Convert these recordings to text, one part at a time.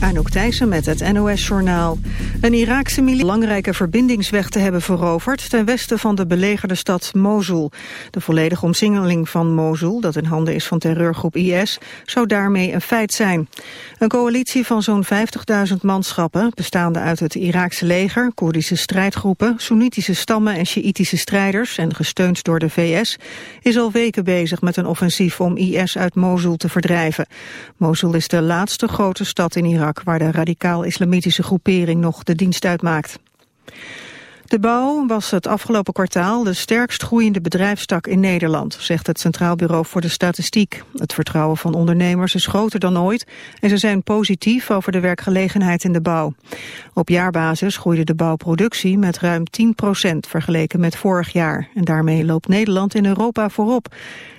Anouk Thijssen met het NOS-journaal. Een Iraakse militie belangrijke verbindingsweg te hebben veroverd... ten westen van de belegerde stad Mosul. De volledige omsingeling van Mosul, dat in handen is van terreurgroep IS... zou daarmee een feit zijn. Een coalitie van zo'n 50.000 manschappen... bestaande uit het Iraakse leger, Koerdische strijdgroepen... Soenitische stammen en Sjiïtische strijders... en gesteund door de VS... is al weken bezig met een offensief om IS uit Mosul te verdrijven. Mosul is de laatste grote stad in Irak waar de radicaal-islamitische groepering nog de dienst uitmaakt. De bouw was het afgelopen kwartaal de sterkst groeiende bedrijfstak in Nederland, zegt het Centraal Bureau voor de Statistiek. Het vertrouwen van ondernemers is groter dan ooit en ze zijn positief over de werkgelegenheid in de bouw. Op jaarbasis groeide de bouwproductie met ruim 10% vergeleken met vorig jaar. En daarmee loopt Nederland in Europa voorop.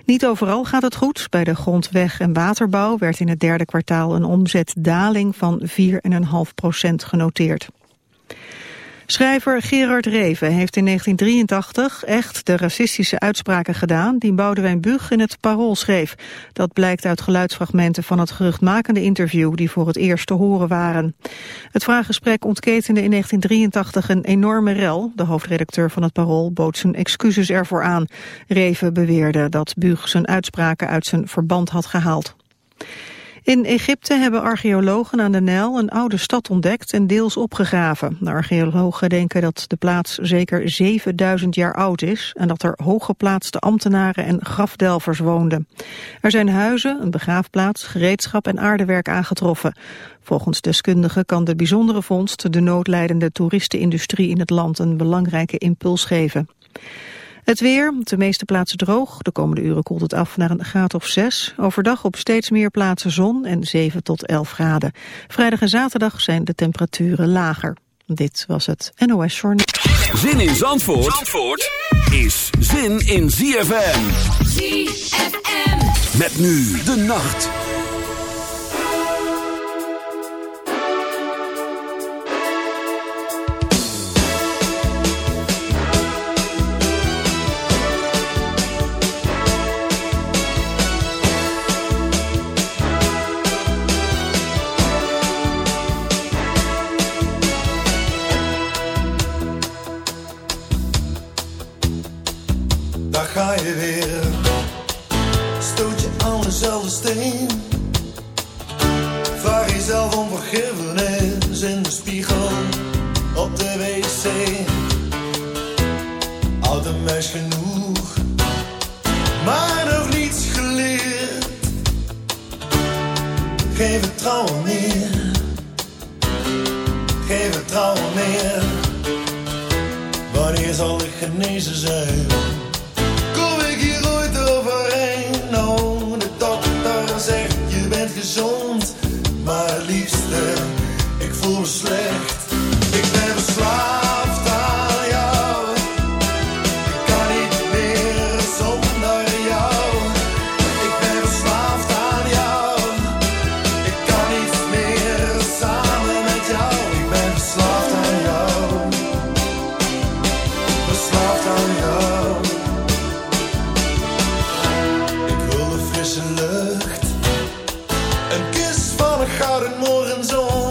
Niet overal gaat het goed. Bij de grondweg- en waterbouw werd in het derde kwartaal een omzetdaling van 4,5% genoteerd. Schrijver Gerard Reven heeft in 1983 echt de racistische uitspraken gedaan die Boudewijn Bug in het Parool schreef. Dat blijkt uit geluidsfragmenten van het geruchtmakende interview die voor het eerst te horen waren. Het vraaggesprek ontketende in 1983 een enorme rel. De hoofdredacteur van het Parool bood zijn excuses ervoor aan. Reven beweerde dat Bug zijn uitspraken uit zijn verband had gehaald. In Egypte hebben archeologen aan de Nijl een oude stad ontdekt en deels opgegraven. De archeologen denken dat de plaats zeker 7000 jaar oud is en dat er hooggeplaatste ambtenaren en grafdelvers woonden. Er zijn huizen, een begraafplaats, gereedschap en aardewerk aangetroffen. Volgens deskundigen kan de bijzondere vondst de noodlijdende toeristenindustrie in het land een belangrijke impuls geven. Het weer, de meeste plaatsen droog. De komende uren koelt het af naar een graad of 6. Overdag op steeds meer plaatsen zon en 7 tot 11 graden. Vrijdag en zaterdag zijn de temperaturen lager. Dit was het NOS Journal. Zin in Zandvoort, Zandvoort is zin in ZFM. ZFM. Met nu de nacht. meis genoeg, maar nog niets geleerd. Geef het vertrouwen meer, geef het vertrouwen meer. Wanneer zal ik genezen zijn? morgen zo.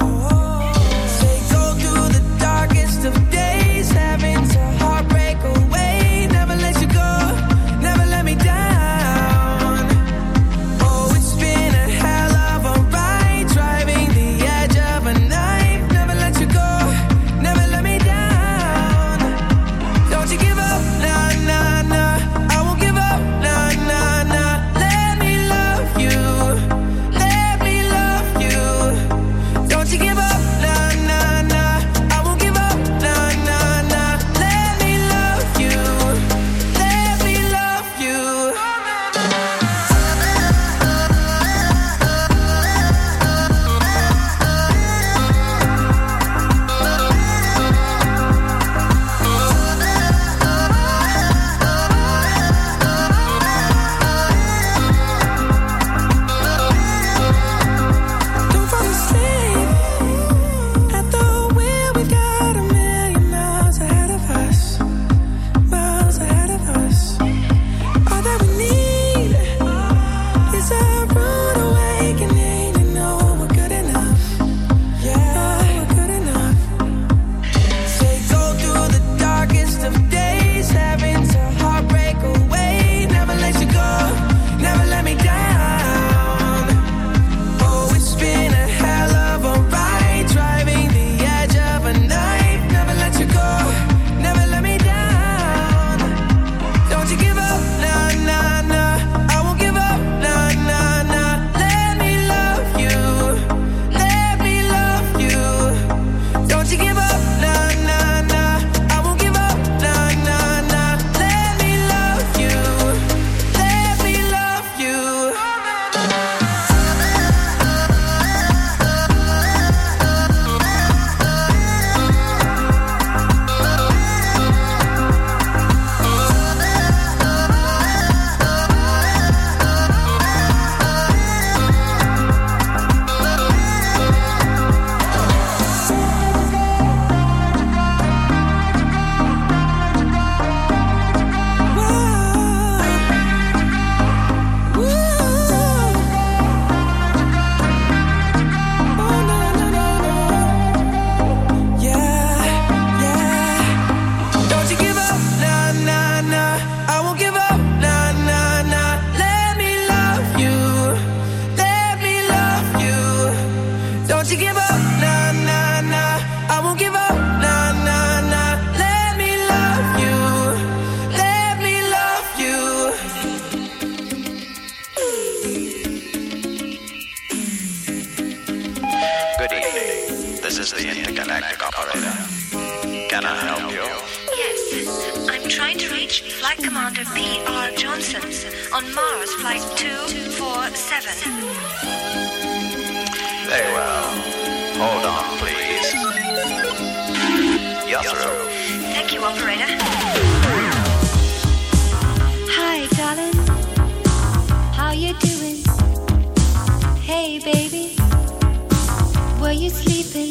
sleeping.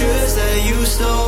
mattress that you stole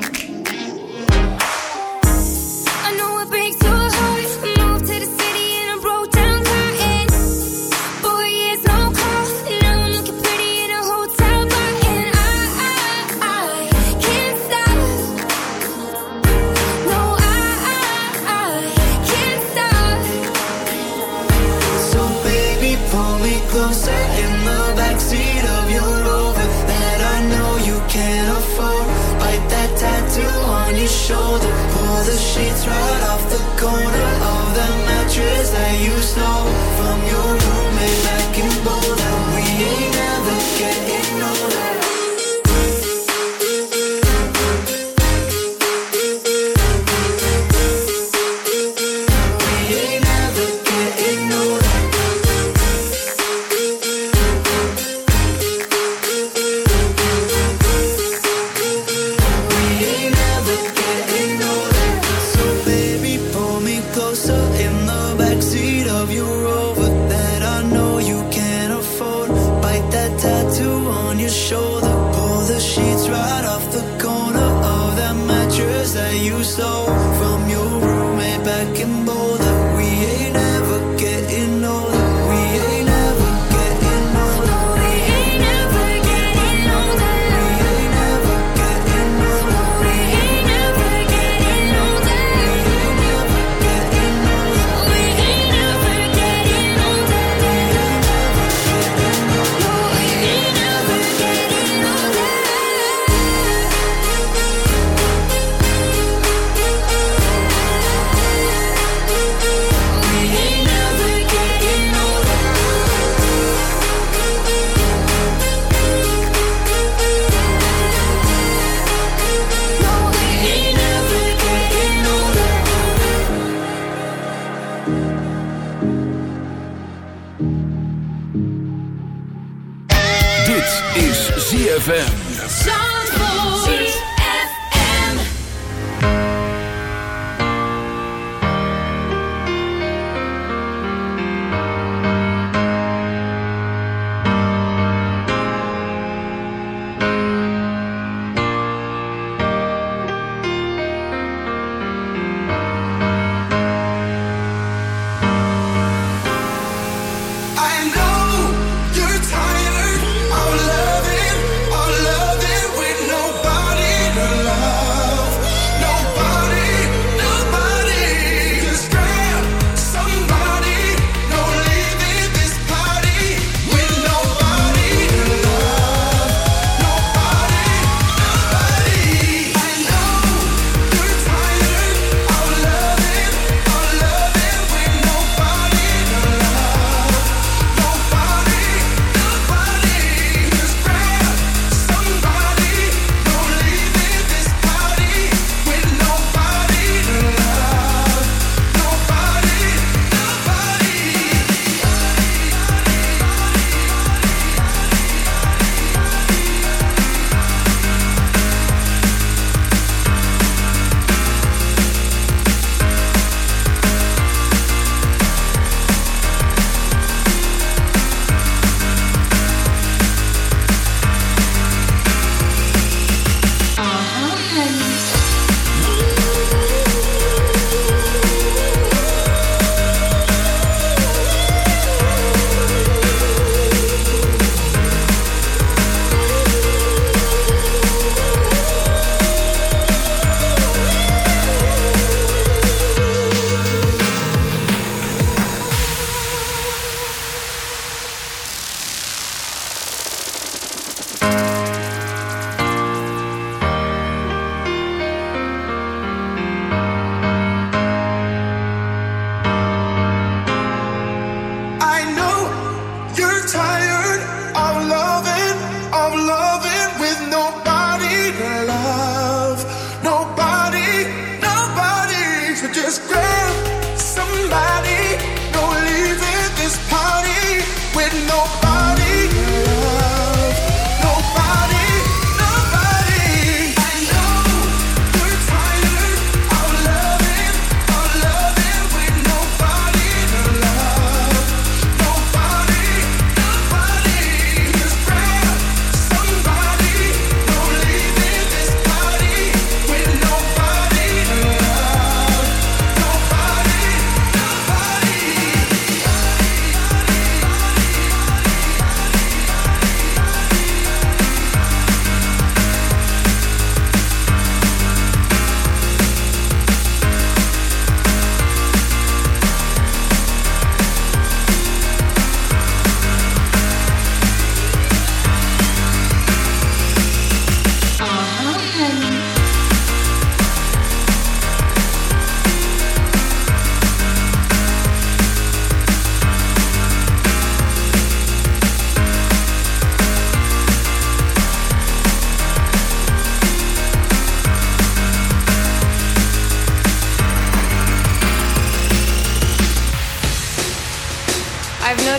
ZFM.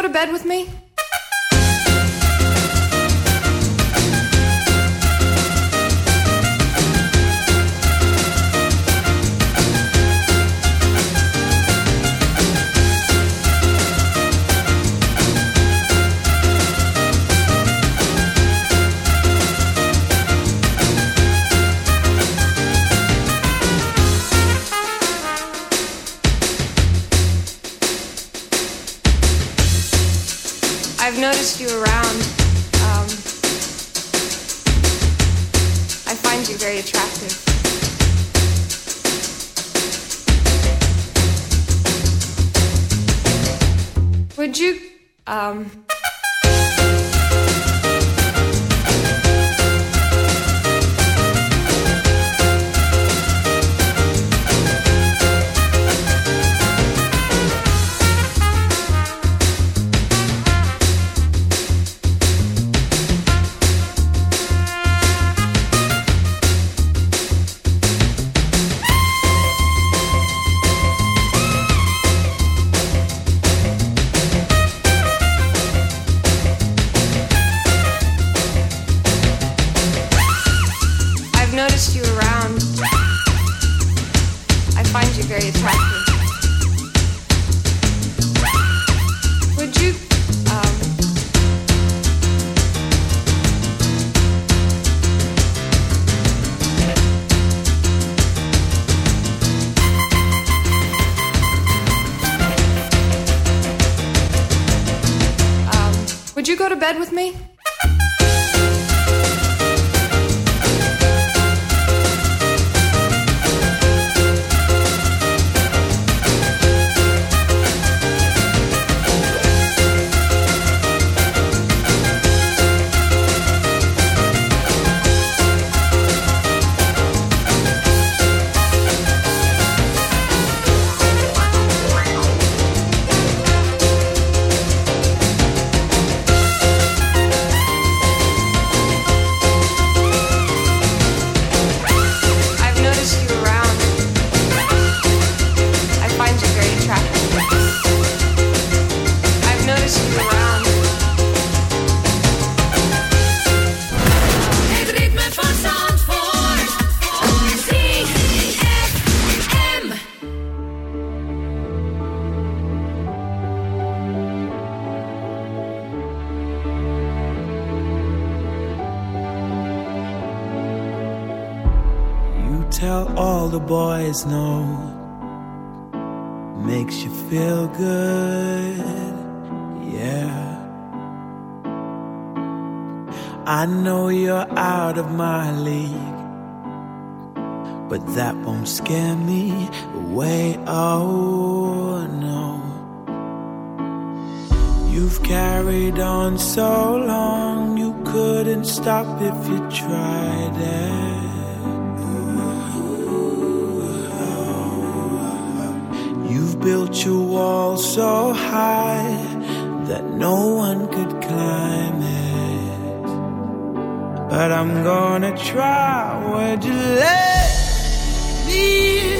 Go to bed with me? Away. Oh no. You've carried on so long, you couldn't stop if you tried it. You've built your wall so high that no one could climb it. But I'm gonna try. Would you let me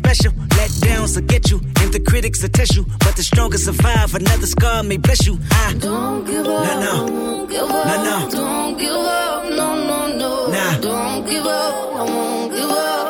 special. Let downs will get you, and the critics will test you. But the strongest survive, another scar may bless you. I don't give up. No, no. Don't give up. No, no. Don't give up. No, no, no. Nah. Don't give up. I won't give up.